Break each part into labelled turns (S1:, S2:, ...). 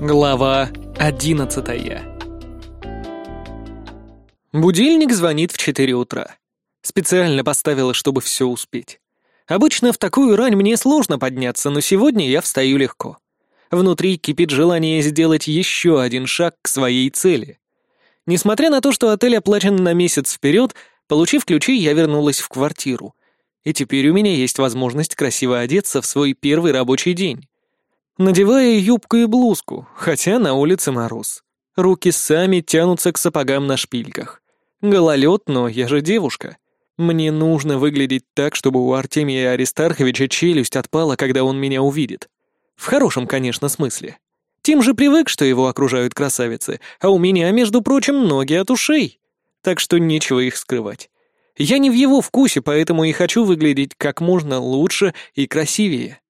S1: Глава одиннадцатая Будильник звонит в четыре утра. Специально поставила, чтобы все успеть. Обычно в такую рань мне сложно подняться, но сегодня я встаю легко. Внутри кипит желание сделать еще один шаг к своей цели. Несмотря на то, что отель оплачен на месяц вперед, получив ключи, я вернулась в квартиру. И теперь у меня есть возможность красиво одеться в свой первый рабочий день. Надевая юбку и блузку, хотя на улице мороз. Руки сами тянутся к сапогам на шпильках. Гололед, но я же девушка. Мне нужно выглядеть так, чтобы у Артемия Аристарховича челюсть отпала, когда он меня увидит. В хорошем, конечно, смысле. Тим же привык, что его окружают красавицы, а у меня, между прочим, ноги от ушей. Так что нечего их скрывать. Я не в его вкусе, поэтому и хочу выглядеть как можно лучше и красивее.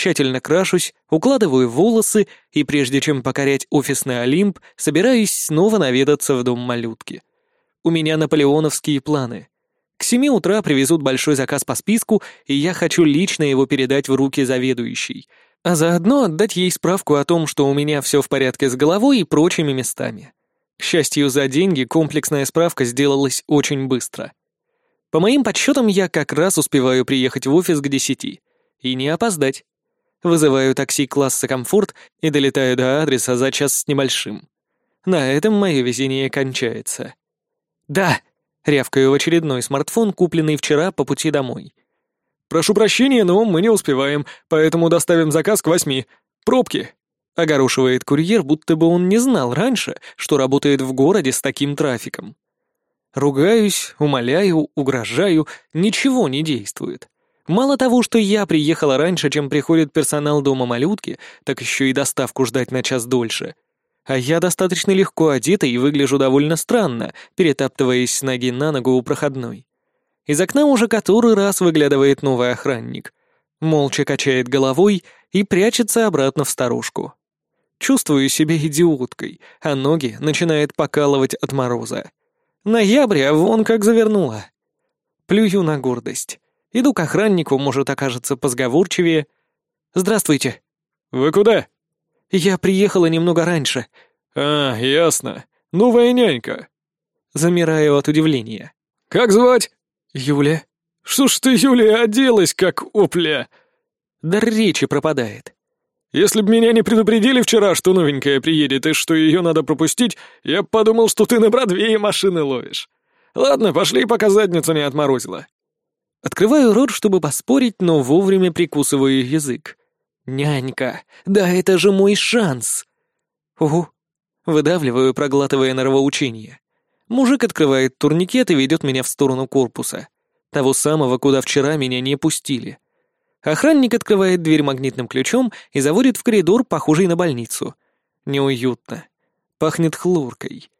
S1: Тщательно крашусь, укладываю волосы и, прежде чем покорять офисный Олимп, собираюсь снова наведаться в дом малютки. У меня наполеоновские планы. К семи утра привезут большой заказ по списку, и я хочу лично его передать в руки заведующей, а заодно отдать ей справку о том, что у меня все в порядке с головой и прочими местами. К счастью, за деньги комплексная справка сделалась очень быстро. По моим подсчетам, я как раз успеваю приехать в офис к десяти. И не опоздать. Вызываю такси класса «Комфорт» и долетаю до адреса за час с небольшим. На этом мое везение кончается. «Да!» — рявкаю в очередной смартфон, купленный вчера по пути домой. «Прошу прощения, но мы не успеваем, поэтому доставим заказ к восьми. Пробки!» — огорошивает курьер, будто бы он не знал раньше, что работает в городе с таким трафиком. Ругаюсь, умоляю, угрожаю, ничего не действует. Мало того, что я приехала раньше, чем приходит персонал дома малютки, так еще и доставку ждать на час дольше. А я достаточно легко одета и выгляжу довольно странно, перетаптываясь с ноги на ногу у проходной. Из окна уже который раз выглядывает новый охранник. Молча качает головой и прячется обратно в старушку. Чувствую себя идиоткой, а ноги начинает покалывать от мороза. Ноябрь, а вон как завернула. Плюю на гордость. Иду к охраннику, может, окажется позговорчивее. «Здравствуйте».
S2: «Вы куда?»
S1: «Я приехала немного раньше».
S2: «А, ясно. Новая нянька».
S1: Замираю от удивления.
S2: «Как звать?»
S1: «Юля».
S2: «Что ж ты, Юля, оделась, как опля?»
S1: Дар речи пропадает.
S2: «Если б меня не предупредили вчера, что новенькая приедет и что ее надо пропустить, я подумал, что ты на Бродвее машины ловишь. Ладно, пошли, пока задницу не отморозила».
S1: Открываю рот, чтобы поспорить, но вовремя прикусываю язык. «Нянька! Да это же мой шанс!» «Угу!» Выдавливаю, проглатывая норовоучение. Мужик открывает турникет и ведет меня в сторону корпуса. Того самого, куда вчера меня не пустили. Охранник открывает дверь магнитным ключом и заводит в коридор, похожий на больницу. Неуютно. Пахнет хлоркой.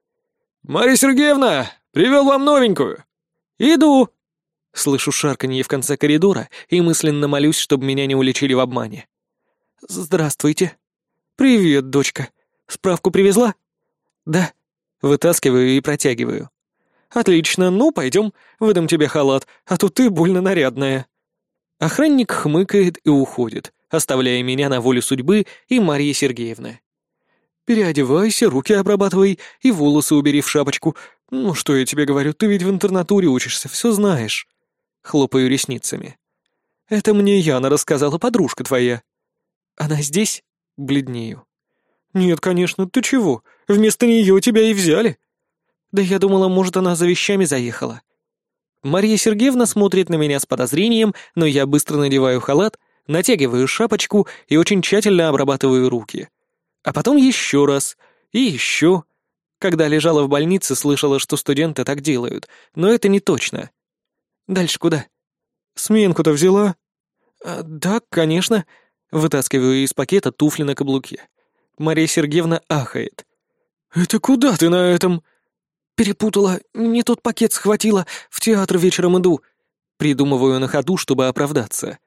S2: «Марья Сергеевна, привел вам новенькую!»
S1: «Иду!» Слышу шарканье в конце коридора и мысленно молюсь, чтобы меня не уличили в обмане. «Здравствуйте». «Привет, дочка. Справку привезла?» «Да». Вытаскиваю и протягиваю. «Отлично, ну, пойдем, выдам тебе халат, а то ты больно нарядная». Охранник хмыкает и уходит, оставляя меня на волю судьбы и Марьи Сергеевны. «Переодевайся, руки обрабатывай и волосы убери в шапочку. Ну, что я тебе говорю, ты ведь в интернатуре учишься, все знаешь». Хлопаю ресницами. «Это мне Яна рассказала подружка твоя». «Она здесь?» Бледнею. «Нет, конечно, ты чего? Вместо нее тебя и взяли». «Да я думала, может, она за вещами заехала». Марья Сергеевна смотрит на меня с подозрением, но я быстро надеваю халат, натягиваю шапочку и очень тщательно обрабатываю руки. А потом еще раз. И еще. Когда лежала в больнице, слышала, что студенты так делают, но это не точно. Дальше куда? Сменку-то взяла? А, да, конечно. Вытаскиваю из пакета туфли на каблуке. Мария Сергеевна ахает. «Это куда ты на этом?» «Перепутала, не тот пакет схватила, в театр вечером иду». Придумываю на ходу, чтобы оправдаться.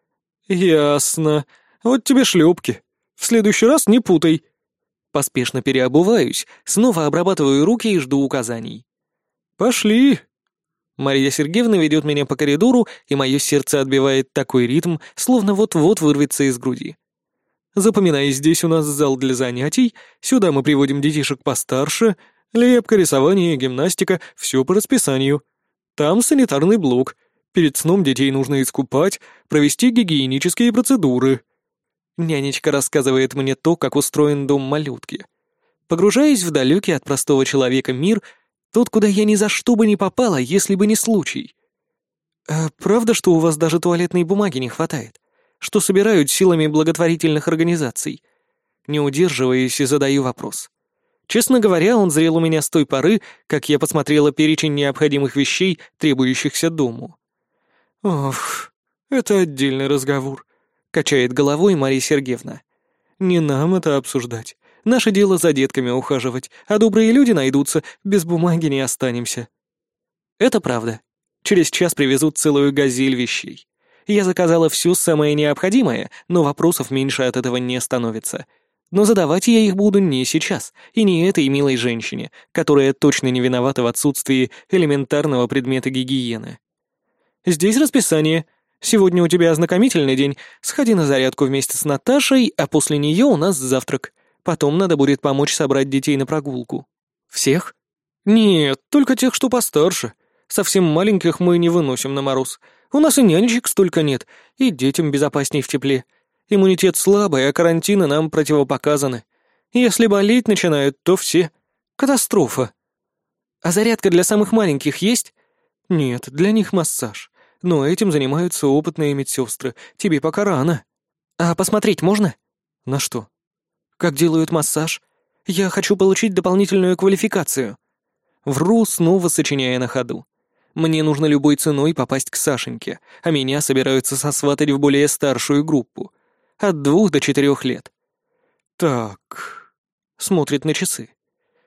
S1: «Ясно. Вот тебе шлепки. В следующий раз не путай». Поспешно переобуваюсь, снова обрабатываю руки и жду указаний. «Пошли», Мария Сергеевна ведет меня по коридору, и мое сердце отбивает такой ритм, словно вот-вот вырвется из груди.
S2: Запоминай, здесь у нас зал для занятий, сюда мы приводим детишек постарше, лепка, рисование, гимнастика, все по расписанию. Там санитарный блок. Перед сном детей нужно искупать, провести гигиенические процедуры.
S1: Нянечка рассказывает мне то, как устроен дом малютки. Погружаясь в далекий от простого человека мир, тот, куда я ни за что бы не попала, если бы не случай. А правда, что у вас даже туалетной бумаги не хватает? Что собирают силами благотворительных организаций? Не удерживаясь и задаю вопрос. Честно говоря, он зрел у меня с той поры, как я посмотрела перечень необходимых вещей, требующихся дому.
S2: «Ох, это отдельный разговор», — качает головой Мария Сергеевна. «Не нам это обсуждать. Наше дело за детками ухаживать, а добрые люди найдутся, без бумаги не останемся».
S1: Это правда. Через час привезут целую газель вещей. Я заказала все самое необходимое, но вопросов меньше от этого не становится. Но задавать я их буду не сейчас, и не этой милой женщине, которая точно не виновата в отсутствии элементарного предмета гигиены. Здесь расписание. Сегодня у тебя ознакомительный день. Сходи на зарядку вместе с Наташей, а после нее у нас завтрак. Потом надо будет помочь собрать детей на прогулку. Всех?
S2: Нет, только тех, что постарше. Совсем маленьких мы не выносим на мороз. У нас и нянечек столько нет, и детям безопасней в тепле. Иммунитет слабый, а карантины нам противопоказаны. Если болеть начинают, то все. Катастрофа.
S1: А зарядка для самых маленьких есть?
S2: Нет, для них массаж. Но этим занимаются опытные медсестры. Тебе пока рано.
S1: А посмотреть можно?
S2: На что?
S1: Как делают массаж? Я хочу получить дополнительную квалификацию. Вру, снова сочиняя на ходу. Мне нужно любой ценой попасть к Сашеньке, а меня собираются сосватать в более старшую группу. От двух до четырех лет.
S2: Так. Смотрит на часы.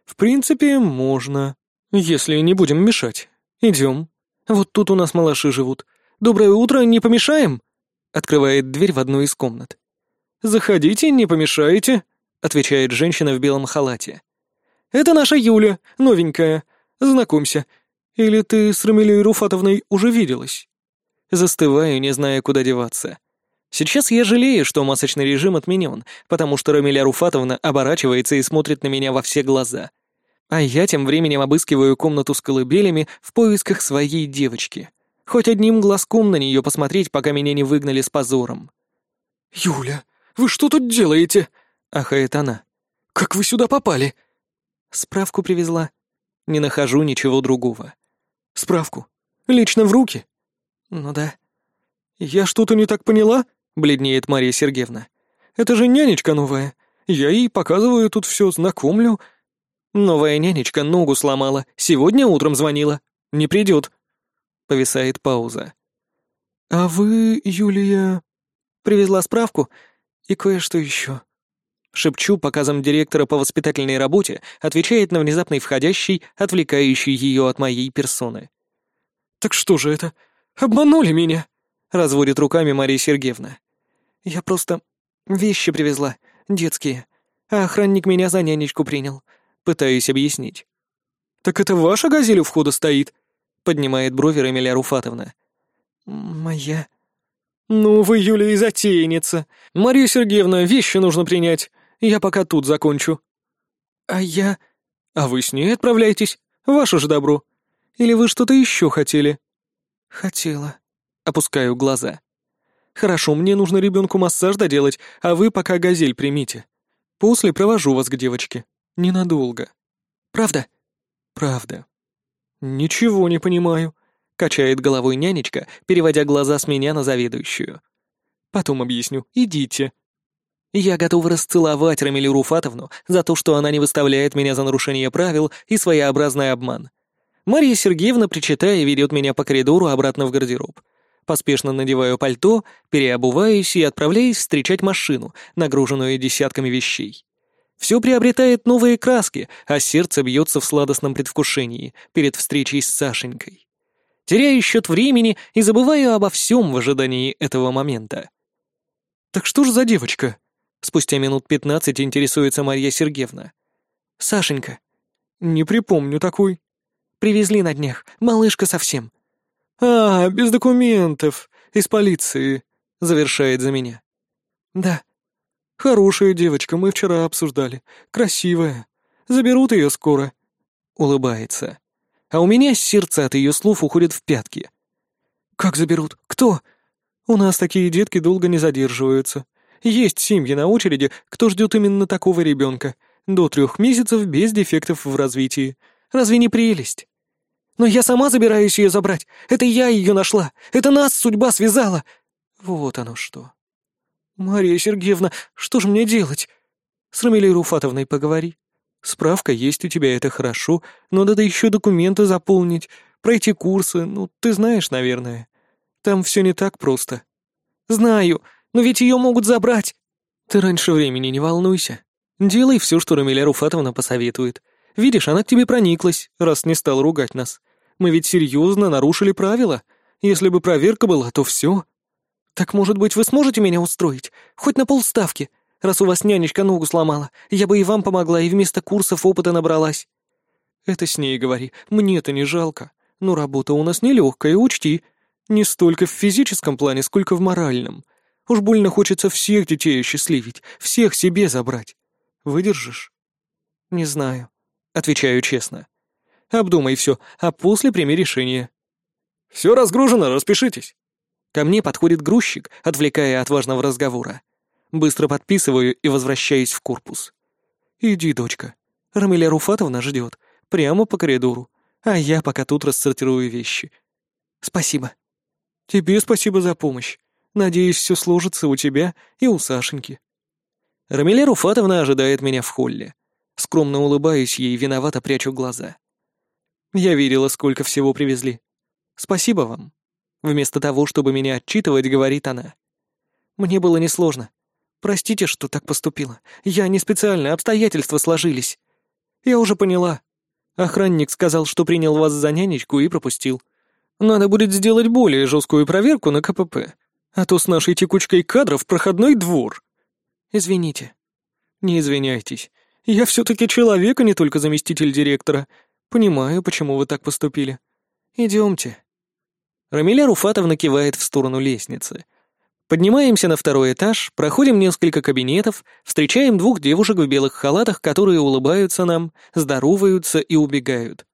S2: В принципе, можно. Если не будем мешать. Идем. Вот тут у нас малыши живут. Доброе утро, не помешаем? Открывает дверь в одну из комнат. Заходите, не помешаете, отвечает женщина в белом халате. Это наша Юля, новенькая. Знакомься, или ты с Рамилей Руфатовной уже виделась?» Застываю, не зная, куда деваться. Сейчас я жалею, что масочный режим отменен, потому что Рамиля Руфатовна оборачивается и смотрит на меня во все глаза. А я тем временем обыскиваю комнату с колыбелями в поисках своей девочки. Хоть одним глазком на нее посмотреть, пока меня не выгнали с позором. «Юля, вы что тут делаете?» — ахает она. «Как вы сюда попали?»
S1: Справку привезла. Не нахожу ничего другого.
S2: Справку. Лично в руки?
S1: Ну да.
S2: Я что-то не так поняла? Бледнеет Мария Сергеевна. Это же нянечка новая. Я ей показываю тут все, знакомлю.
S1: Новая нянечка ногу сломала. Сегодня утром звонила. Не придет. Повисает пауза.
S2: А вы, Юлия...
S1: Привезла справку и кое-что еще. Шепчу, показом директора по воспитательной работе, отвечает на внезапный входящий, отвлекающий ее от моей персоны.
S2: «Так что же это? Обманули меня?»
S1: — разводит руками Мария Сергеевна.
S2: «Я просто вещи привезла, детские, а охранник меня за нянечку принял. Пытаюсь объяснить». «Так это ваша газель у входа стоит?» — поднимает брови Рамиля Руфатовна.
S1: «Моя...»
S2: «Ну вы, Юлия, и затейница. Мария Сергеевна, вещи нужно принять. Я пока тут закончу».
S1: «А я...»
S2: «А вы с ней отправляйтесь. Ваше же добро. Или вы что-то еще хотели?»
S1: «Хотела».
S2: Опускаю глаза. «Хорошо, мне нужно ребенку массаж доделать, а вы пока газель примите. После провожу вас к девочке. Ненадолго».
S1: «Правда?»
S2: «Правда». «Ничего не понимаю», — качает головой нянечка, переводя глаза с меня на заведующую. «Потом объясню. Идите».
S1: Я готова расцеловать Рамилю Руфатовну за то, что она не выставляет меня за нарушение правил и своеобразный обман. Мария Сергеевна, причитая, ведет меня по коридору обратно в гардероб. Поспешно надеваю пальто, переобуваюсь и отправляюсь встречать машину, нагруженную десятками вещей. Все приобретает новые краски, а сердце бьется в сладостном предвкушении перед встречей с Сашенькой. Теряю счет времени и забываю обо всем в ожидании этого момента.
S2: «Так что ж за девочка?»
S1: Спустя минут пятнадцать интересуется Марья Сергеевна.
S2: «Сашенька». «Не припомню такой».
S1: «Привезли на днях. Малышка совсем».
S2: «А, без документов. Из полиции», — завершает за меня.
S1: «Да».
S2: «Хорошая девочка, мы вчера обсуждали. Красивая. Заберут ее скоро».
S1: Улыбается. А у меня сердце от ее слов уходит в пятки.
S2: «Как заберут? Кто?» «У нас такие детки долго не задерживаются. Есть семьи на очереди, кто ждет именно такого ребенка. До трех месяцев без дефектов в развитии. Разве не прелесть?» «Но я сама забираюсь ее забрать. Это я ее нашла. Это нас судьба связала». Вот оно что. «Мария Сергеевна, что же мне делать?» «С Рамилей Руфатовной поговори. Справка есть у тебя, это хорошо, но надо еще документы заполнить, пройти курсы, ну, ты знаешь, наверное. Там все не так просто». «Знаю, но ведь ее могут забрать». «Ты раньше времени не волнуйся. Делай все, что Рамиля Руфатовна посоветует. Видишь, она к тебе прониклась, раз не стала ругать нас. Мы ведь серьезно нарушили правила. Если бы проверка была, то все. Так, может быть, вы сможете меня устроить? Хоть на полставки. Раз у вас нянечка ногу сломала, я бы и вам помогла, и вместо курсов опыта набралась. Это с ней говори. Мне-то не жалко. Но работа у нас нелегкая, учти. Не столько в физическом плане, сколько в моральном. Уж больно хочется всех детей осчастливить, всех себе забрать. Выдержишь? Не знаю. Отвечаю честно. Обдумай все, а после прими решение. Все разгружено, распишитесь. Ко мне подходит грузчик, отвлекая от важного разговора. Быстро подписываю и возвращаюсь в корпус. «Иди, дочка. Рамиля Руфатовна ждет. Прямо по коридору. А я пока тут рассортирую вещи». «Спасибо». «Тебе спасибо за помощь. Надеюсь, все сложится у тебя и у Сашеньки». Рамиля Руфатовна ожидает меня в холле. Скромно улыбаюсь ей, виновато прячу глаза. Я видела, сколько всего привезли. Спасибо вам. Вместо того, чтобы меня отчитывать, говорит она. Мне было несложно. Простите, что так поступила. Я не специально, обстоятельства сложились. Я уже поняла. Охранник сказал, что принял вас за нянечку и пропустил. Надо будет сделать более жесткую проверку на КПП. А то с нашей текучкой кадров проходной двор. Извините. Не извиняйтесь. Я все-таки человек, а не только заместитель директора. Понимаю, почему вы так поступили. Идемте. Рамиля Руфатовна кивает в сторону лестницы. Поднимаемся на второй этаж, проходим несколько кабинетов, встречаем двух девушек в белых халатах, которые улыбаются нам, здороваются и убегают.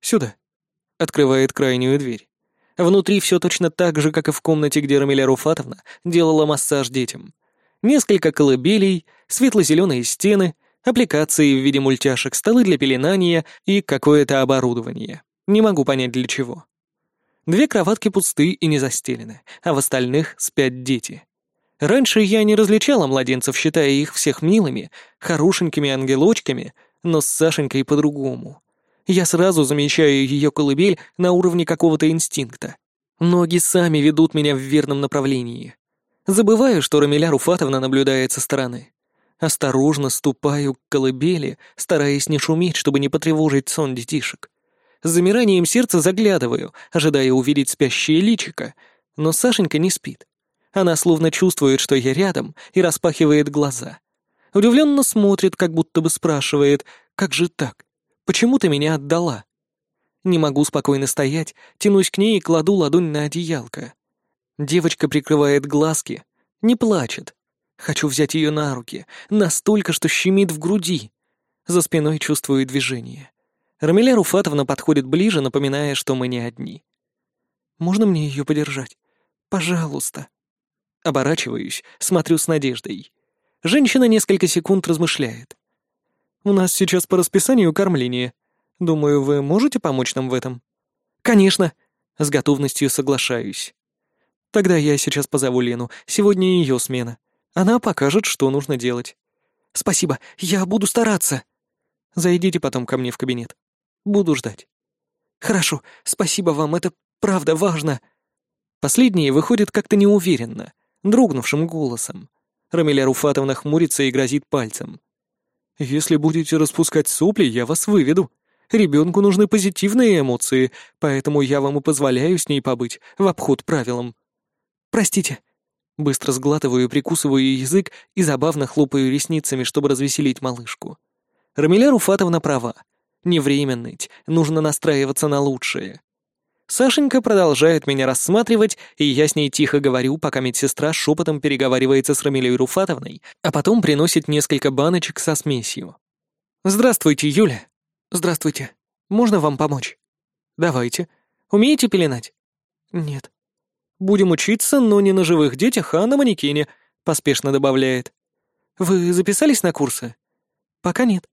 S2: «Сюда», — открывает крайнюю дверь. Внутри все точно так же, как и в комнате, где Рамиля Руфатовна делала массаж детям. Несколько колыбелей, светло-зеленые стены — Аппликации в виде мультяшек, столы для пеленания и какое-то оборудование. Не могу понять для чего. Две кроватки пусты и не застелены, а в остальных спят дети. Раньше я не различала младенцев, считая их всех милыми, хорошенькими ангелочками, но с Сашенькой по-другому. Я сразу замечаю ее колыбель на уровне какого-то инстинкта. Ноги сами ведут меня в верном направлении. Забываю, что Рамиля Руфатовна наблюдает со стороны. Осторожно ступаю к колыбели, стараясь не шуметь, чтобы не потревожить сон детишек. С замиранием сердца заглядываю, ожидая увидеть спящее личико, но Сашенька не спит. Она словно чувствует, что я рядом, и распахивает глаза. Удивленно смотрит, как будто бы спрашивает, «Как же так? Почему ты меня отдала?» Не могу спокойно стоять, тянусь к ней и кладу ладонь на одеялко. Девочка прикрывает глазки, не плачет, Хочу взять ее на руки, настолько, что щемит в груди. За спиной чувствую движение. Рамиля Руфатовна подходит ближе, напоминая, что мы не одни. «Можно мне ее подержать? Пожалуйста». Оборачиваюсь, смотрю с надеждой. Женщина несколько секунд размышляет. «У нас сейчас по расписанию кормление. Думаю, вы можете помочь нам в этом?» «Конечно!» — с готовностью соглашаюсь. «Тогда я сейчас позову Лену. Сегодня ее смена. Она покажет, что нужно делать. Спасибо, я буду стараться. Зайдите потом ко мне в кабинет. Буду ждать. Хорошо, спасибо вам, это правда важно. Последнее выходит как-то неуверенно, дрогнувшим голосом. Рамиля Руфатовна хмурится и грозит пальцем. «Если будете распускать сопли, я вас выведу. Ребенку нужны позитивные эмоции, поэтому я вам и позволяю с ней побыть, в обход правилам. Простите, Быстро сглатываю прикусываю язык и забавно хлопаю ресницами, чтобы развеселить малышку. Рамиля Руфатовна права. Не время ныть, нужно настраиваться на лучшее.
S1: Сашенька продолжает меня рассматривать, и я с ней тихо говорю, пока медсестра шепотом переговаривается с Рамилей Руфатовной, а потом приносит несколько баночек со смесью. «Здравствуйте, Юля». «Здравствуйте. Можно вам помочь?» «Давайте. Умеете пеленать?» «Нет». «Будем учиться, но не на живых детях, а на манекене», — поспешно добавляет. «Вы записались на курсы?» «Пока нет».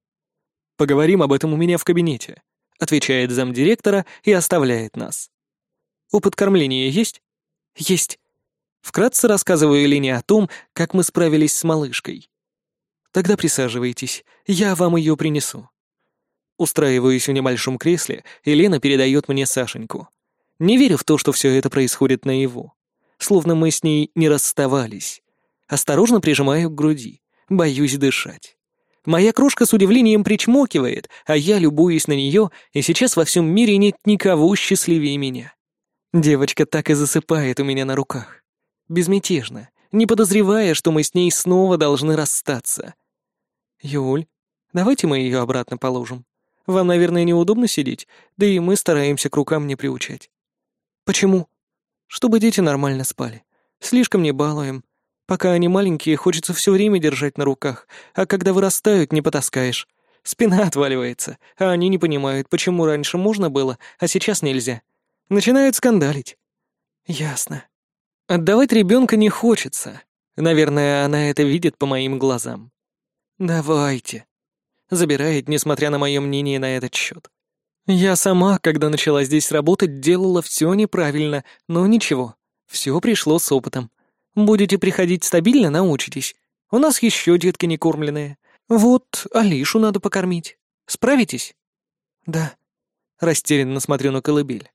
S1: «Поговорим об этом у меня в кабинете», — отвечает замдиректора и оставляет нас. «Опыт кормления есть?» «Есть». Вкратце рассказываю Лене о том, как мы справились с малышкой. Тогда присаживайтесь, я вам ее принесу. Устраиваюсь в небольшом кресле, и Лена передает мне Сашеньку. Не верю в то, что все это происходит наяву. Словно мы с ней не расставались. Осторожно прижимаю к груди, боюсь дышать. Моя крошка с удивлением причмокивает, а я любуюсь на нее, и сейчас во всем мире нет никого счастливее меня. Девочка так и засыпает у меня на руках. Безмятежно, не подозревая, что мы с ней снова должны расстаться. «Юль, давайте мы ее обратно положим. Вам, наверное, неудобно сидеть, да и мы стараемся к рукам не приучать». «Почему?» «Чтобы дети нормально спали. Слишком не балуем. Пока они маленькие, хочется все время держать на руках, а когда вырастают, не потаскаешь. Спина отваливается, а они не понимают, почему раньше можно было, а сейчас нельзя. Начинают скандалить». «Ясно. Отдавать ребенка не хочется. Наверное, она это видит по моим глазам. «Давайте». Забирает, несмотря на мое мнение на этот счет. Я сама, когда начала здесь работать, делала все неправильно, но ничего, все пришло с опытом. Будете приходить стабильно, научитесь. У нас еще детки не кормленные. Вот, Алишу надо покормить. Справитесь? Да. Растерянно смотрю на колыбель.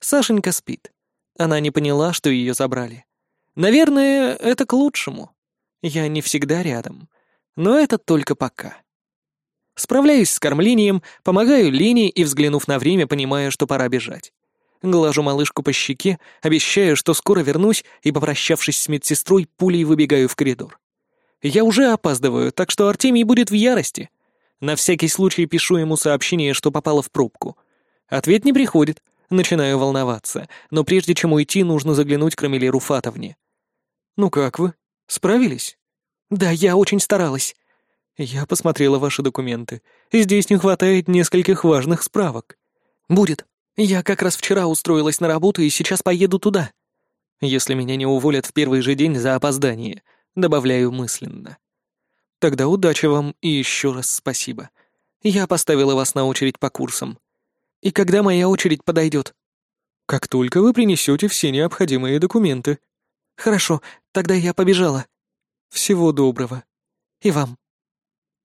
S1: Сашенька спит. Она не поняла, что ее забрали. Наверное, это к лучшему. Я не всегда рядом. Но это только пока. Справляюсь с кормлением, помогаю Лене и, взглянув на время, понимаю, что пора бежать. Глажу малышку по щеке, обещаю, что скоро вернусь, и, попрощавшись с медсестрой, пулей выбегаю в коридор. Я уже опаздываю, так что Артемий будет в ярости. На всякий случай пишу ему сообщение, что попало в пробку. Ответ не приходит, начинаю волноваться, но прежде чем уйти, нужно заглянуть к Рамиле Руфатовне. «Ну как вы? Справились?» «Да, я очень старалась». «Я посмотрела ваши документы. Здесь не хватает нескольких важных справок». «Будет. Я как раз вчера устроилась на работу и сейчас поеду туда». «Если меня не уволят в первый же день за опоздание», — добавляю мысленно. «Тогда удачи вам и еще раз спасибо. Я поставила вас на очередь по курсам. И когда моя очередь подойдет?» «Как только вы принесете все необходимые документы». «Хорошо, тогда я побежала». Всего доброго. И вам.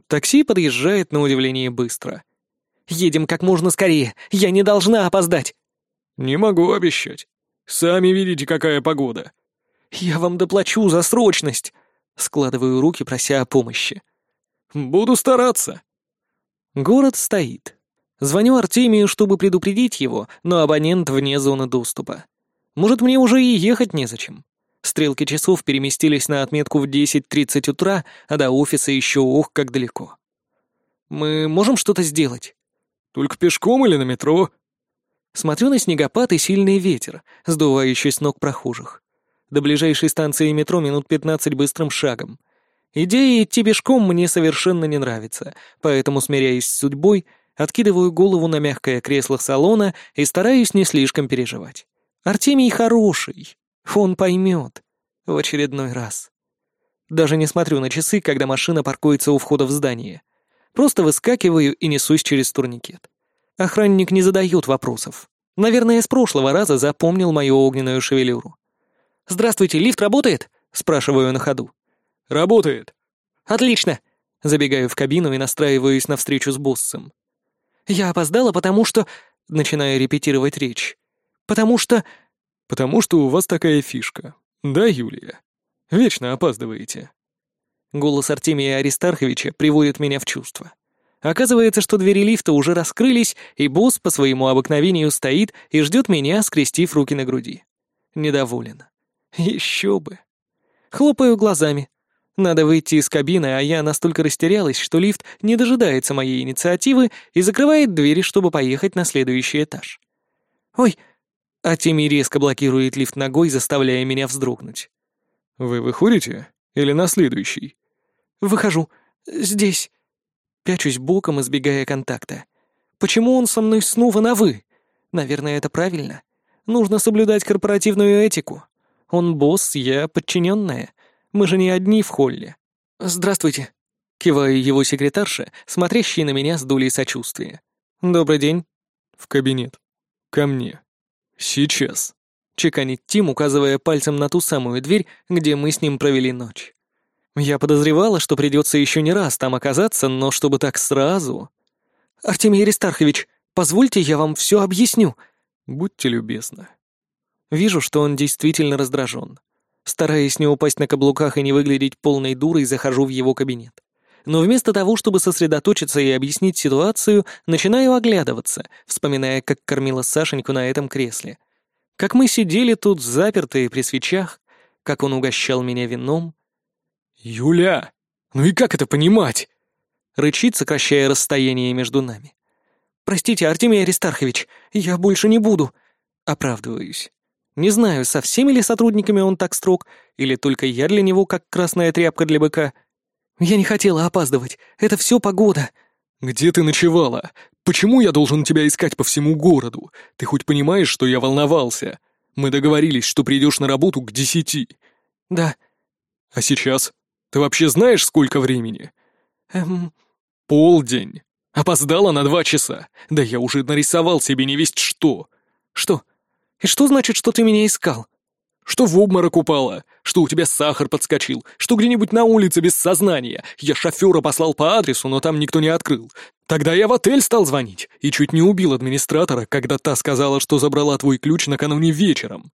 S1: Такси подъезжает на удивление быстро. Едем как можно скорее. Я не должна опоздать.
S3: Не могу обещать. Сами видите, какая погода.
S1: Я вам доплачу за срочность. Складываю руки, прося о помощи.
S3: Буду стараться.
S1: Город стоит. Звоню Артемию, чтобы предупредить его, но абонент вне зоны доступа. Может, мне уже и ехать незачем. Стрелки часов переместились на отметку в 10.30 утра, а до офиса еще ох, как далеко. «Мы можем что-то сделать?»
S3: «Только пешком или на метро?»
S1: Смотрю на снегопад и сильный ветер, сдувающий с ног прохожих. До ближайшей станции метро минут 15 быстрым шагом. Идея идти пешком мне совершенно не нравится, поэтому, смиряясь с судьбой, откидываю голову на мягкое кресло салона и стараюсь не слишком переживать. Артемий хороший, он поймет. В очередной раз. Даже не смотрю на часы, когда машина паркуется у входа в здание. Просто выскакиваю и несусь через турникет. Охранник не задает вопросов. Наверное, с прошлого раза запомнил мою огненную шевелюру. «Здравствуйте, лифт работает?» — спрашиваю на ходу.
S3: «Работает».
S1: «Отлично!» — забегаю в кабину и настраиваюсь на встречу с боссом. «Я опоздала, потому что...» — начинаю репетировать речь. «Потому что...»
S3: «Потому что у вас такая фишка. Да, Юлия? Вечно опаздываете».
S1: Голос Артемия Аристарховича приводит меня в чувство. Оказывается, что двери лифта уже раскрылись, и босс по своему обыкновению стоит и ждет меня, скрестив руки на груди. Недоволен. Еще бы. Хлопаю глазами. Надо выйти из кабины, а я настолько растерялась, что лифт не дожидается моей инициативы и закрывает двери, чтобы поехать на следующий этаж. «Ой, А резко блокирует лифт ногой, заставляя меня вздрогнуть.
S3: «Вы выходите? Или на следующий?»
S1: «Выхожу. Здесь». Пячусь боком, избегая контакта. «Почему он со мной снова на «вы»? Наверное, это правильно. Нужно соблюдать корпоративную этику. Он босс, я подчиненная. Мы же не одни в холле. Здравствуйте. Киваю его секретарше, смотрящей на меня с долей сочувствия. Добрый день.
S3: В кабинет. Ко мне. Сейчас.
S1: Чеканит Тим, указывая пальцем на ту самую дверь, где мы с ним провели ночь. Я подозревала, что придется еще не раз там оказаться, но чтобы так сразу... Артемий Аристархович, позвольте, я вам все объясню.
S3: Будьте любезны.
S1: Вижу, что он действительно раздражен. Стараясь не упасть на каблуках и не выглядеть полной дурой, захожу в его кабинет. Но вместо того, чтобы сосредоточиться и объяснить ситуацию, начинаю оглядываться, вспоминая, как кормила Сашеньку на этом кресле. Как мы сидели тут, запертые при свечах, как он угощал меня вином.
S3: «Юля, ну и как это понимать?»
S1: Рычит, сокращая расстояние между нами. «Простите, Артемий Аристархович, я больше не буду». Оправдываюсь. Не знаю, со всеми ли сотрудниками он так строг, или только я для него как красная тряпка для быка. Я не хотела опаздывать. Это все погода.
S3: «Где ты ночевала? Почему я должен тебя искать по всему городу? Ты хоть понимаешь, что я волновался? Мы договорились, что придешь на работу к десяти».
S1: «Да».
S3: «А сейчас? Ты вообще знаешь, сколько времени?»
S1: «Эм...»
S3: «Полдень. Опоздала на два часа. Да я уже нарисовал себе не весть что.
S1: Что? И что значит, что ты меня искал?
S3: Что в обморок упала, что у тебя сахар подскочил, что где-нибудь на улице без сознания. Я шофера послал по адресу, но там никто не открыл. Тогда я в отель стал звонить и чуть не убил администратора, когда та сказала, что забрала твой ключ накануне вечером.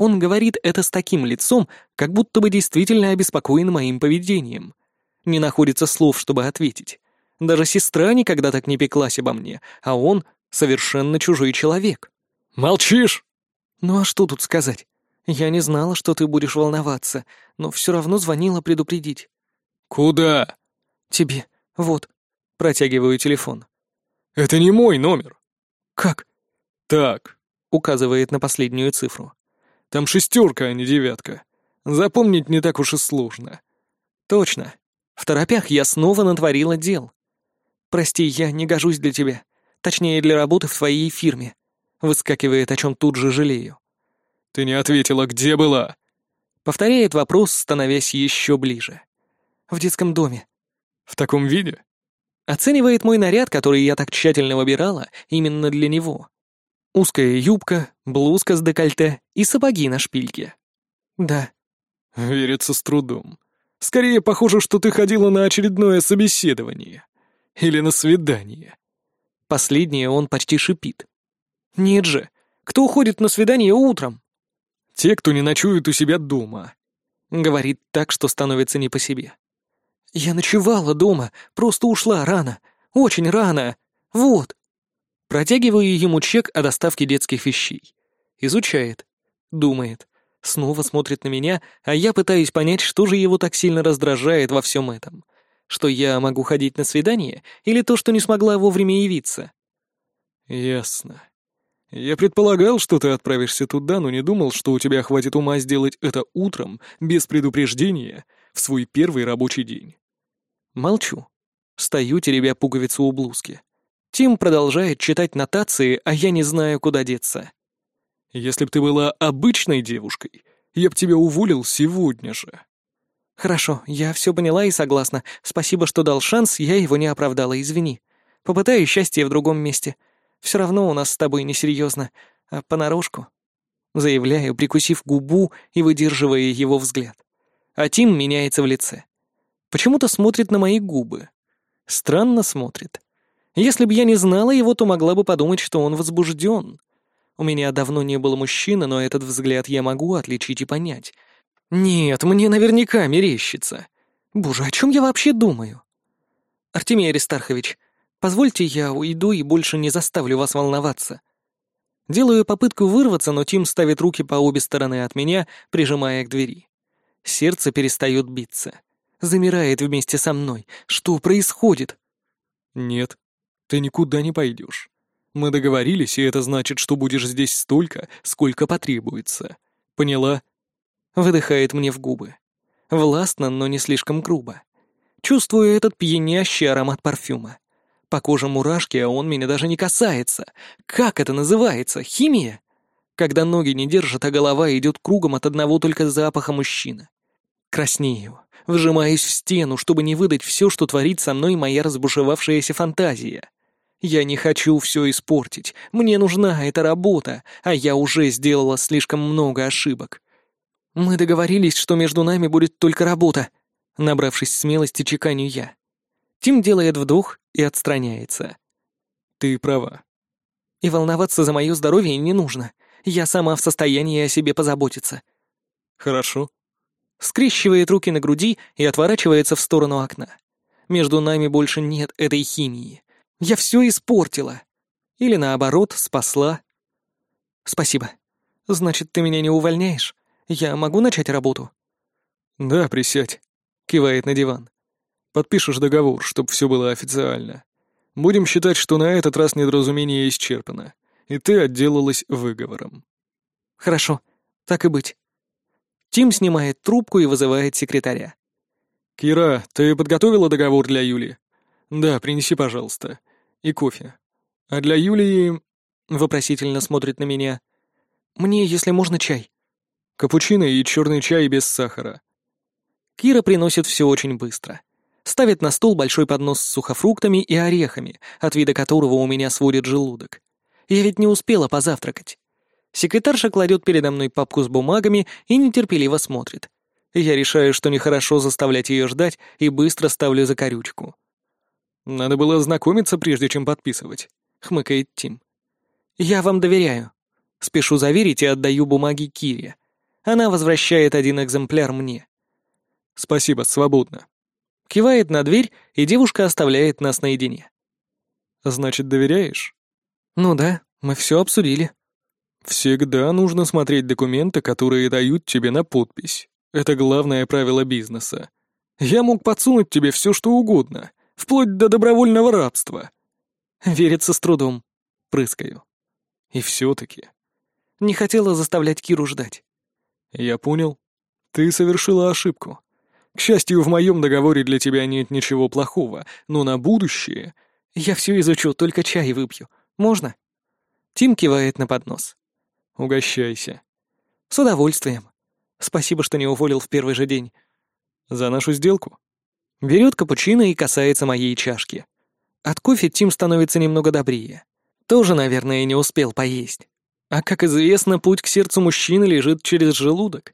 S1: Он говорит это с таким лицом, как будто бы действительно обеспокоен моим поведением. Не находится слов, чтобы ответить. Даже сестра никогда так не пеклась обо мне, а он совершенно чужой человек.
S3: «Молчишь?»
S1: «Ну а что тут сказать? Я не знала, что ты будешь волноваться, но все равно звонила предупредить».
S3: «Куда?»
S1: «Тебе. Вот». Протягиваю телефон.
S3: «Это не мой номер».
S1: «Как?»
S3: «Так», —
S1: указывает на последнюю цифру.
S3: «Там шестерка, а не девятка. Запомнить не так уж и сложно».
S1: «Точно. В торопях я снова натворила дел. Прости, я не гожусь для тебя. Точнее, для работы в твоей фирме. Выскакивает, о чем тут же жалею.
S3: «Ты не ответила, где была?»
S1: Повторяет вопрос, становясь еще ближе. «В детском доме».
S3: «В таком виде?»
S1: Оценивает мой наряд, который я так тщательно выбирала, именно для него. Узкая юбка, блузка с декольте и сапоги на шпильке. Да.
S3: Верится с трудом. Скорее похоже, что ты ходила на очередное собеседование. Или на свидание.
S1: Последнее он почти шипит. Нет же, кто уходит на свидание утром?
S3: Те, кто не ночует у себя дома.
S1: Говорит так, что становится не по себе. Я ночевала дома, просто ушла рано. Очень рано. Вот. Протягиваю ему чек о доставке детских вещей. Изучает. Думает. Снова смотрит на меня, а я пытаюсь понять, что же его так сильно раздражает во всем этом. Что я могу ходить на свидание, или то, что не смогла вовремя явиться?
S3: Ясно. Я предполагал, что ты отправишься туда, но не думал, что у тебя хватит ума сделать это утром, без предупреждения, в свой первый рабочий день.
S1: Молчу. Стою, теребя пуговицу у блузки. Тим продолжает читать нотации, а я не знаю, куда деться.
S3: Если б ты была обычной девушкой, я б тебя уволил сегодня же.
S1: Хорошо, я все поняла и согласна. Спасибо, что дал шанс, я его не оправдала, извини. Попытаюсь счастье в другом месте. Все равно у нас с тобой несерьезно, а понарошку. Заявляю, прикусив губу и выдерживая его взгляд. А Тим меняется в лице. Почему-то смотрит на мои губы. Странно смотрит. Если бы я не знала его, то могла бы подумать, что он возбужден. У меня давно не было мужчины, но этот взгляд я могу отличить и понять. Нет, мне наверняка мерещится. Боже, о чем я вообще думаю? Артемий Аристархович, Позвольте, я уйду и больше не заставлю вас волноваться. Делаю попытку вырваться, но Тим ставит руки по обе стороны от меня, прижимая к двери. Сердце перестает биться. Замирает вместе со мной. Что происходит?
S3: Нет, ты никуда не пойдешь. Мы договорились, и это значит, что будешь здесь столько, сколько потребуется. Поняла?»
S1: Выдыхает мне в губы. Властно, но не слишком грубо. Чувствую этот пьянящий аромат парфюма. По коже мурашки, а он меня даже не касается. Как это называется? Химия? Когда ноги не держат, а голова идет кругом от одного только запаха мужчины. Краснею, вжимаюсь в стену, чтобы не выдать все, что творит со мной моя разбушевавшаяся фантазия. Я не хочу все испортить. Мне нужна эта работа, а я уже сделала слишком много ошибок. Мы договорились, что между нами будет только работа. Набравшись смелости, чеканю я. Тим делает вдох и отстраняется.
S3: Ты права.
S1: И волноваться за мое здоровье не нужно. Я сама в состоянии о себе позаботиться.
S3: Хорошо.
S1: Скрещивает руки на груди и отворачивается в сторону окна. Между нами больше нет этой химии. Я все испортила. Или наоборот, спасла. Спасибо. Значит, ты меня не увольняешь? Я могу начать работу?
S3: Да, присядь. Кивает на диван. Подпишешь договор, чтобы все было официально. Будем считать, что на этот раз недоразумение исчерпано, и ты отделалась выговором».
S1: «Хорошо, так и быть». Тим снимает трубку и вызывает секретаря.
S3: «Кира, ты подготовила договор для Юли?» «Да, принеси, пожалуйста. И кофе. А для Юлии...» Вопросительно смотрит на меня.
S1: «Мне, если можно, чай».
S3: «Капучино и черный чай без сахара».
S1: Кира приносит все очень быстро ставит на стол большой поднос с сухофруктами и орехами, от вида которого у меня сводит желудок. Я ведь не успела позавтракать. Секретарша кладет передо мной папку с бумагами и нетерпеливо смотрит. Я решаю, что нехорошо заставлять ее ждать, и быстро ставлю за корючку.
S3: «Надо было ознакомиться, прежде чем подписывать», — хмыкает Тим.
S1: «Я вам доверяю». Спешу заверить и отдаю бумаги Кире. Она возвращает один экземпляр мне.
S3: «Спасибо, свободно»
S1: кивает на дверь, и девушка оставляет нас наедине.
S3: «Значит, доверяешь?»
S1: «Ну да, мы все обсудили».
S3: «Всегда нужно смотреть документы, которые дают тебе на подпись. Это главное правило бизнеса. Я мог подсунуть тебе все, что угодно, вплоть до добровольного рабства».
S1: «Верится с трудом», — прыскаю.
S3: «И все-таки...»
S1: «Не хотела заставлять Киру ждать».
S3: «Я понял. Ты совершила ошибку. К счастью, в моем договоре для тебя нет ничего плохого, но на будущее...
S1: Я все изучу, только чай выпью. Можно? Тим кивает на поднос.
S3: Угощайся.
S1: С удовольствием. Спасибо, что не уволил в первый же день.
S3: За нашу сделку?
S1: Берет капучино и касается моей чашки. От кофе Тим становится немного добрее. Тоже, наверное, не успел поесть. А как известно, путь к сердцу мужчины лежит через желудок.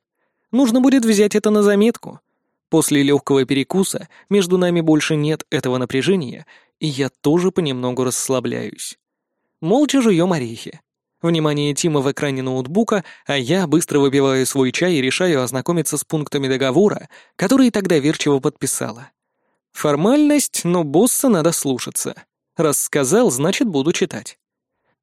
S1: Нужно будет взять это на заметку. После легкого перекуса между нами больше нет этого напряжения, и я тоже понемногу расслабляюсь. Молча жуем орехи. Внимание Тима в экране ноутбука, а я быстро выпиваю свой чай и решаю ознакомиться с пунктами договора, которые тогда Верчева подписала. Формальность, но босса надо слушаться. Раз сказал, значит, буду читать.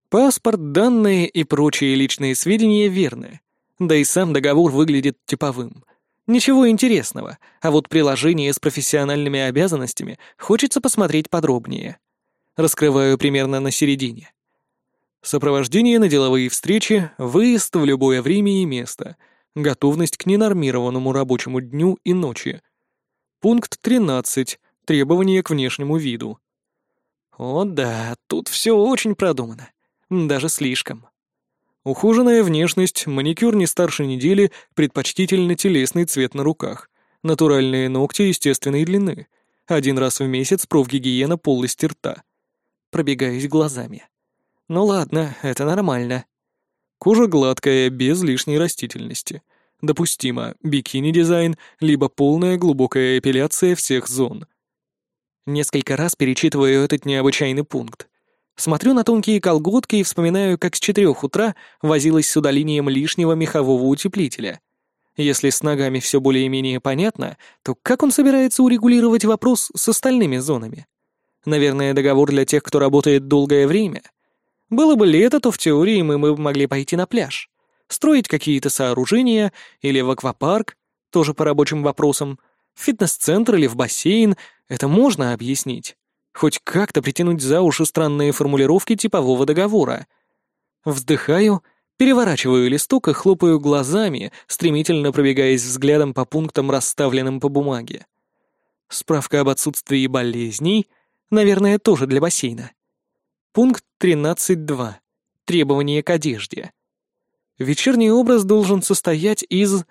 S1: Паспорт, данные и прочие личные сведения верны. Да и сам договор выглядит типовым. Ничего интересного, а вот приложение с профессиональными обязанностями хочется посмотреть подробнее. Раскрываю примерно на середине. Сопровождение на деловые встречи, выезд в любое время и место, готовность к ненормированному рабочему дню и ночи. Пункт 13. Требования к внешнему виду. О да, тут все очень продумано. Даже слишком. Ухоженная внешность, маникюр не старше недели, предпочтительно телесный цвет на руках, натуральные ногти естественной длины, один раз в месяц профгигиена полости рта. Пробегаюсь глазами. Ну ладно, это нормально. Кожа гладкая, без лишней растительности. Допустимо бикини-дизайн, либо полная глубокая эпиляция всех зон. Несколько раз перечитываю этот необычайный пункт. Смотрю на тонкие колготки и вспоминаю, как с четырех утра возилась с удалением лишнего мехового утеплителя. Если с ногами все более-менее понятно, то как он собирается урегулировать вопрос с остальными зонами? Наверное, договор для тех, кто работает долгое время. Было бы лето, то в теории мы бы могли пойти на пляж, строить какие-то сооружения или в аквапарк, тоже по рабочим вопросам, в фитнес-центр или в бассейн, это можно объяснить. Хоть как-то притянуть за уши странные формулировки типового договора. Вздыхаю, переворачиваю листок и хлопаю глазами, стремительно пробегаясь взглядом по пунктам, расставленным по бумаге. Справка об отсутствии болезней, наверное, тоже для бассейна. Пункт 13.2. Требования к одежде. Вечерний образ должен состоять из...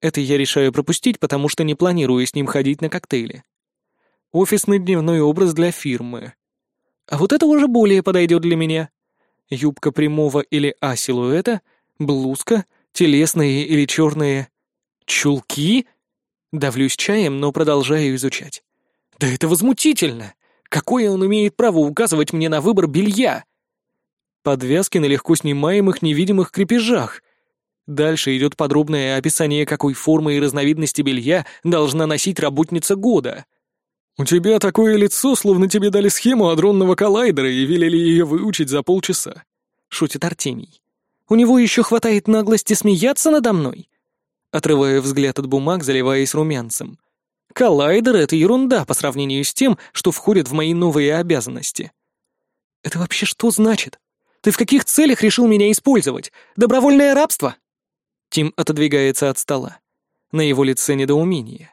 S1: Это я решаю пропустить, потому что не планирую с ним ходить на коктейли. Офисный дневной образ для фирмы. А вот это уже более подойдет для меня. Юбка прямого или А-силуэта, блузка, телесные или черные... Чулки? Давлюсь чаем, но продолжаю изучать. Да это возмутительно! Какое он имеет право указывать мне на выбор белья? Подвязки на легко снимаемых невидимых крепежах. Дальше идет подробное описание, какой формы и разновидности белья должна носить работница года.
S3: «У тебя такое лицо, словно тебе дали схему адронного коллайдера и велели ее выучить за полчаса», —
S1: шутит Артемий. «У него еще хватает наглости смеяться надо мной?» Отрывая взгляд от бумаг, заливаясь румянцем. «Коллайдер — это ерунда по сравнению с тем, что входит в мои новые обязанности». «Это вообще что значит?» Ты в каких целях решил меня использовать? Добровольное рабство?» Тим отодвигается от стола. На его лице недоумение.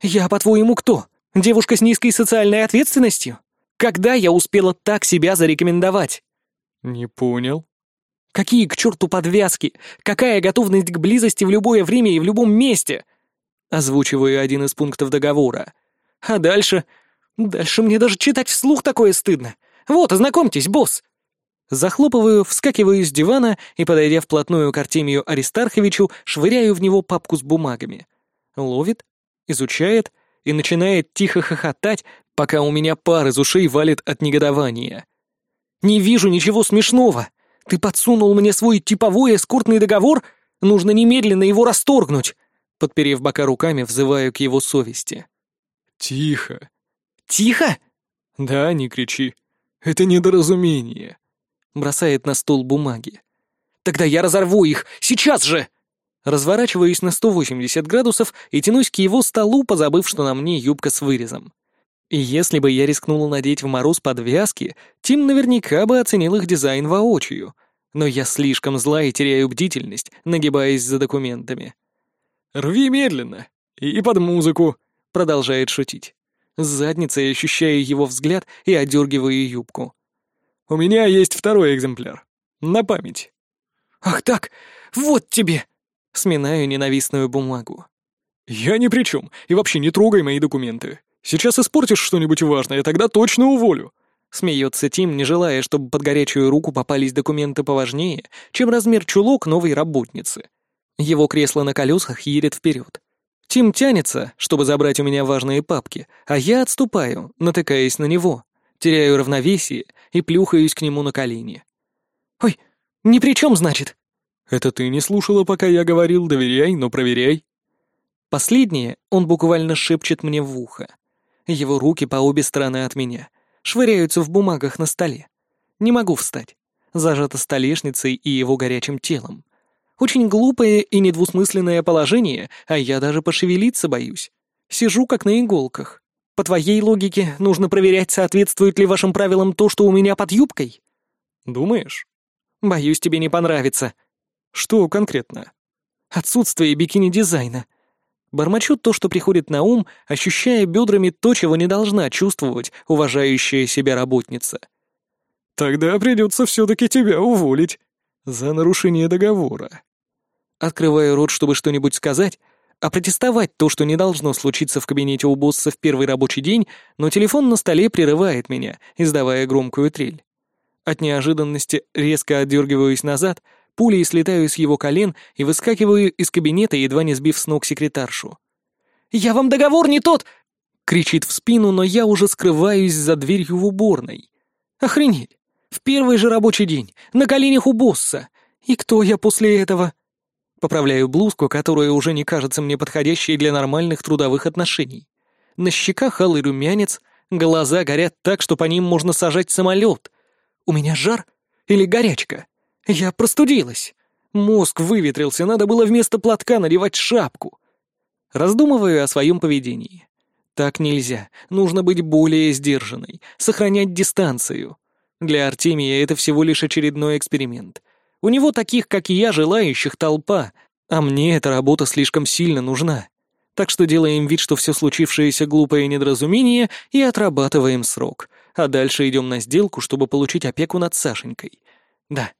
S1: «Я, по-твоему, кто? Девушка с низкой социальной ответственностью? Когда я успела так себя зарекомендовать?»
S3: «Не понял».
S1: «Какие к черту подвязки? Какая готовность к близости в любое время и в любом месте?» Озвучиваю один из пунктов договора. А дальше... Дальше мне даже читать вслух такое стыдно. Вот, ознакомьтесь, босс. Захлопываю, вскакиваю с дивана и, подойдя вплотную к Артемию Аристарховичу, швыряю в него папку с бумагами. Ловит, изучает и начинает тихо хохотать, пока у меня пар из ушей валит от негодования. «Не вижу ничего смешного! Ты подсунул мне свой типовой эскортный договор? Нужно немедленно его расторгнуть!» Подперев бока руками, взываю к его совести.
S3: «Тихо!»
S1: «Тихо?»
S3: «Да, не кричи. Это недоразумение
S1: бросает на стол бумаги. «Тогда я разорву их! Сейчас же!» Разворачиваюсь на 180 градусов и тянусь к его столу, позабыв, что на мне юбка с вырезом. И если бы я рискнула надеть в мороз подвязки, Тим наверняка бы оценил их дизайн воочию. Но я слишком зла и теряю бдительность, нагибаясь за документами.
S3: «Рви медленно! И под музыку!» — продолжает шутить.
S1: С задницей ощущаю его взгляд и одергиваю юбку.
S3: У меня есть второй экземпляр. На память».
S1: «Ах так! Вот тебе!» Сминаю ненавистную бумагу.
S3: «Я ни при чем. И вообще не трогай мои документы. Сейчас испортишь что-нибудь важное, тогда точно уволю».
S1: Смеется Тим, не желая, чтобы под горячую руку попались документы поважнее, чем размер чулок новой работницы. Его кресло на колесах едет вперед. Тим тянется, чтобы забрать у меня важные папки, а я отступаю, натыкаясь на него теряю равновесие и плюхаюсь к нему на колени. «Ой, ни при чем, значит?»
S3: «Это ты не слушала, пока я говорил, доверяй, но проверяй».
S1: Последнее он буквально шепчет мне в ухо. Его руки по обе стороны от меня, швыряются в бумагах на столе. Не могу встать, зажата столешницей и его горячим телом. Очень глупое и недвусмысленное положение, а я даже пошевелиться боюсь. Сижу как на иголках. По твоей логике, нужно проверять, соответствует ли вашим правилам то, что у меня под юбкой?
S3: Думаешь?
S1: Боюсь, тебе не понравится.
S3: Что конкретно?
S1: Отсутствие бикини-дизайна. Бормочу то, что приходит на ум, ощущая бедрами то, чего не должна чувствовать уважающая себя работница.
S3: Тогда придется все-таки тебя уволить. За нарушение договора.
S1: Открываю рот, чтобы что-нибудь сказать, а протестовать то, что не должно случиться в кабинете у босса в первый рабочий день, но телефон на столе прерывает меня, издавая громкую трель. От неожиданности резко отдергиваюсь назад, пулей слетаю с его колен и выскакиваю из кабинета, едва не сбив с ног секретаршу. «Я вам договор не тот!» — кричит в спину, но я уже скрываюсь за дверью в уборной. «Охренеть! В первый же рабочий день, на коленях у босса! И кто я после этого?» Поправляю блузку, которая уже не кажется мне подходящей для нормальных трудовых отношений. На щеках алый румянец, глаза горят так, что по ним можно сажать самолет. У меня жар или горячка? Я простудилась. Мозг выветрился, надо было вместо платка надевать шапку. Раздумываю о своем поведении. Так нельзя. Нужно быть более сдержанной, сохранять дистанцию. Для Артемия это всего лишь очередной эксперимент. У него таких, как и я, желающих толпа, а мне эта работа слишком сильно нужна. Так что делаем вид, что все случившееся глупое недоразумение, и отрабатываем срок. А дальше идем на сделку, чтобы получить опеку над Сашенькой. Да,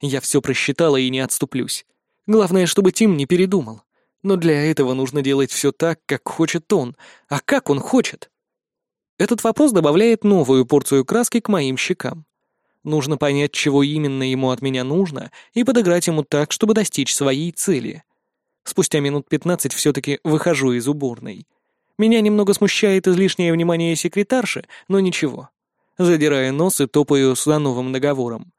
S1: я все просчитала и не отступлюсь. Главное, чтобы Тим не передумал. Но для этого нужно делать все так, как хочет он. А как он хочет? Этот вопрос добавляет новую порцию краски к моим щекам. Нужно понять, чего именно ему от меня нужно, и подыграть ему так, чтобы достичь своей цели. Спустя минут пятнадцать все-таки выхожу из уборной. Меня немного смущает излишнее внимание секретарши, но ничего. Задираю нос и топаю за новым договором.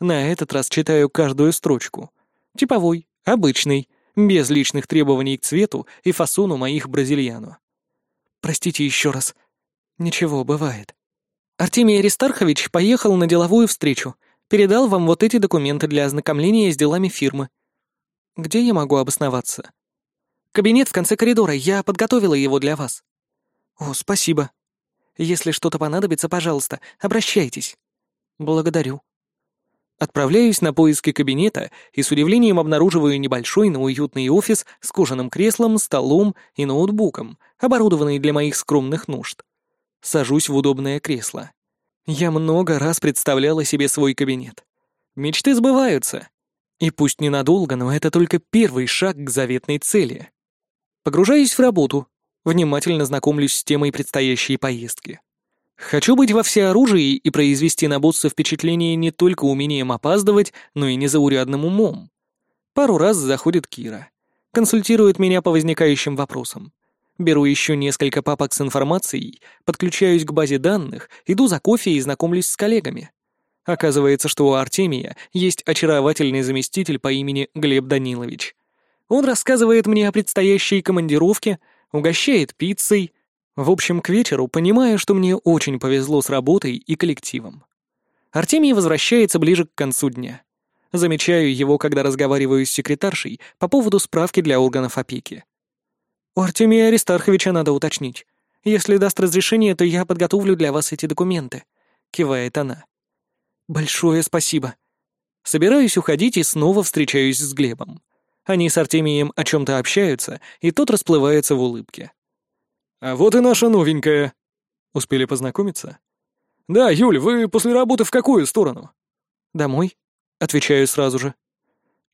S1: На этот раз читаю каждую строчку. Типовой, обычный, без личных требований к цвету и фасону моих бразильяну. Простите еще раз. Ничего, бывает. Артемий Аристархович поехал на деловую встречу. Передал вам вот эти документы для ознакомления с делами фирмы. Где я могу обосноваться? Кабинет в конце коридора, я подготовила его для вас. О, спасибо. Если что-то понадобится, пожалуйста, обращайтесь. Благодарю. Отправляюсь на поиски кабинета и с удивлением обнаруживаю небольшой, но уютный офис с кожаным креслом, столом и ноутбуком, оборудованный для моих скромных нужд. Сажусь в удобное кресло. Я много раз представляла себе свой кабинет. Мечты сбываются. И пусть ненадолго, но это только первый шаг к заветной цели. Погружаюсь в работу, внимательно знакомлюсь с темой предстоящей поездки. Хочу быть во всеоружии и произвести на босса впечатление не только умением опаздывать, но и незаурядным умом. Пару раз заходит Кира. Консультирует меня по возникающим вопросам. Беру еще несколько папок с информацией, подключаюсь к базе данных, иду за кофе и знакомлюсь с коллегами. Оказывается, что у Артемия есть очаровательный заместитель по имени Глеб Данилович. Он рассказывает мне о предстоящей командировке, угощает пиццей, в общем, к вечеру понимаю, что мне очень повезло с работой и коллективом. Артемий возвращается ближе к концу дня. Замечаю его, когда разговариваю с секретаршей по поводу справки для органов опеки. «У Артемия Аристарховича надо уточнить. Если даст разрешение, то я подготовлю для вас эти документы», — кивает она. «Большое спасибо». Собираюсь уходить и снова встречаюсь с Глебом. Они с Артемием о чем-то общаются, и тот расплывается в улыбке.
S3: «А вот и наша новенькая». «Успели познакомиться?» «Да, Юль, вы после работы в какую сторону?»
S1: «Домой», — отвечаю сразу же.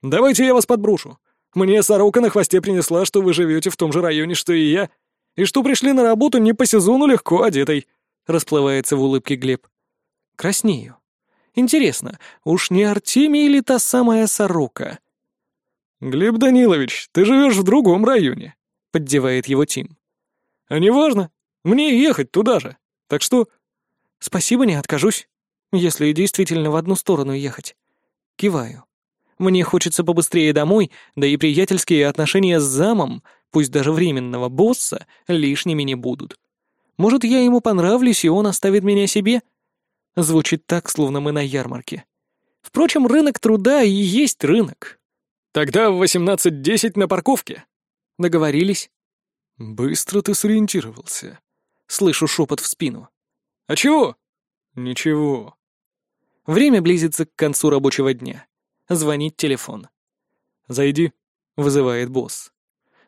S3: «Давайте я вас подброшу. Мне сорока на хвосте принесла, что вы живете в том же районе, что и я, и что пришли на работу не по сезону легко одетой», — расплывается в улыбке Глеб.
S1: «Краснею. Интересно, уж не Артемий или та самая сорока?»
S3: «Глеб Данилович, ты живешь в другом районе», — поддевает его Тим. А неважно, мне ехать туда же. Так что...
S1: Спасибо, не откажусь. Если действительно в одну сторону ехать. Киваю. Мне хочется побыстрее домой, да и приятельские отношения с замом, пусть даже временного босса, лишними не будут. Может, я ему понравлюсь, и он оставит меня себе? Звучит так, словно мы на ярмарке. Впрочем, рынок труда и есть рынок.
S3: Тогда в 18.10 на парковке.
S1: Договорились.
S3: «Быстро ты сориентировался».
S1: Слышу шепот в спину.
S3: «А чего?» «Ничего».
S1: Время близится к концу рабочего дня. Звонит телефон.
S3: «Зайди», —
S1: вызывает босс.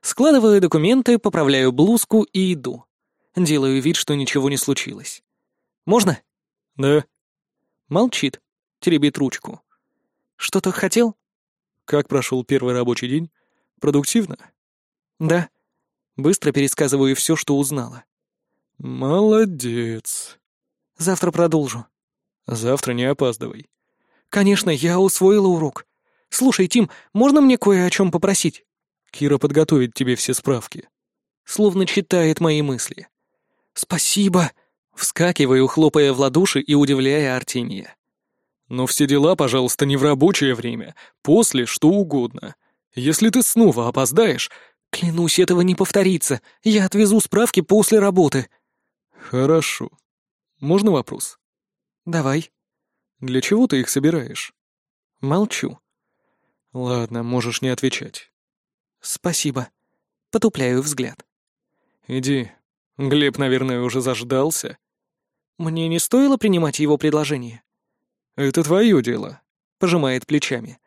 S1: Складываю документы, поправляю блузку и иду. Делаю вид, что ничего не случилось. «Можно?»
S3: «Да».
S1: Молчит, теребит ручку. «Что-то хотел?»
S3: «Как прошел первый рабочий день? Продуктивно?»
S1: «Да». Быстро пересказываю все, что узнала.
S3: «Молодец».
S1: «Завтра продолжу».
S3: «Завтра не опаздывай».
S1: «Конечно, я усвоила урок. Слушай, Тим, можно мне кое о чем попросить?»
S3: «Кира подготовит тебе все справки».
S1: Словно читает мои мысли. «Спасибо!» Вскакиваю, хлопая в ладоши и удивляя Артемия.
S3: «Но все дела, пожалуйста, не в рабочее время, после что угодно. Если ты снова опоздаешь,
S1: «Клянусь, этого не повторится. Я отвезу справки после работы».
S3: «Хорошо. Можно вопрос?»
S1: «Давай».
S3: «Для чего ты их собираешь?»
S1: «Молчу».
S3: «Ладно, можешь не отвечать».
S1: «Спасибо». Потупляю взгляд.
S3: «Иди, Глеб, наверное, уже заждался.
S2: Мне не стоило принимать его предложение.
S3: Это твое дело,
S2: пожимает плечами.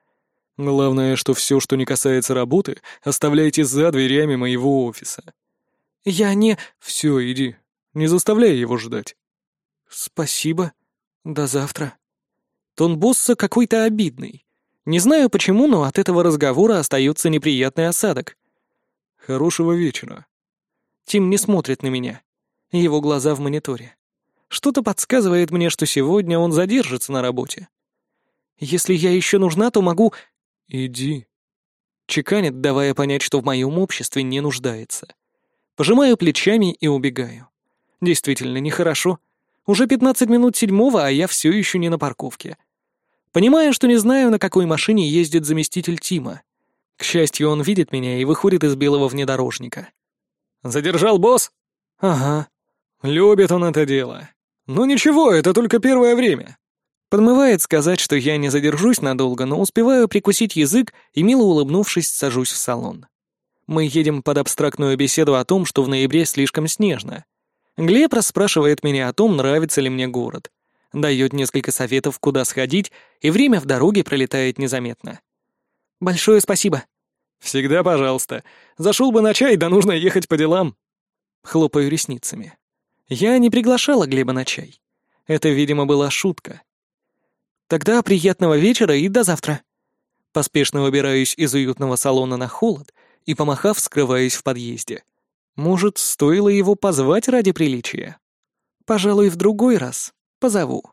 S3: Главное, что все, что не касается работы, оставляйте за дверями моего офиса.
S2: Я не...
S3: Все, иди. Не заставляй его ждать.
S2: Спасибо. До завтра. Тон босса какой-то обидный. Не знаю почему, но от этого разговора остается неприятный осадок.
S3: Хорошего вечера.
S2: Тим не смотрит на меня. Его глаза в мониторе. Что-то подсказывает мне, что сегодня он задержится на работе. Если я еще нужна, то могу...
S3: Иди.
S2: Чеканит, давая понять, что в моем обществе не нуждается. Пожимаю плечами и убегаю. Действительно, нехорошо. Уже 15 минут седьмого, а я все еще не на парковке. Понимаю, что не знаю, на какой машине ездит заместитель Тима. К счастью, он видит меня и выходит из белого внедорожника.
S3: «Задержал босс?»
S2: «Ага».
S3: «Любит он это дело. Ну ничего, это только первое время».
S2: Подмывает сказать, что я не задержусь надолго, но успеваю прикусить язык и, мило улыбнувшись, сажусь в салон. Мы едем под абстрактную беседу о том, что в ноябре слишком снежно. Глеб расспрашивает меня о том, нравится ли мне город. Дает несколько советов, куда сходить, и время в дороге пролетает незаметно. «Большое спасибо»,
S3: «Всегда пожалуйста. Зашел бы на чай, да нужно ехать по делам».
S2: Хлопаю ресницами. Я не приглашала Глеба на чай. Это, видимо, была шутка. Тогда приятного вечера и до завтра. Поспешно выбираюсь из уютного салона на холод и, помахав, скрываюсь в подъезде. Может, стоило его позвать ради приличия? Пожалуй, в другой раз позову.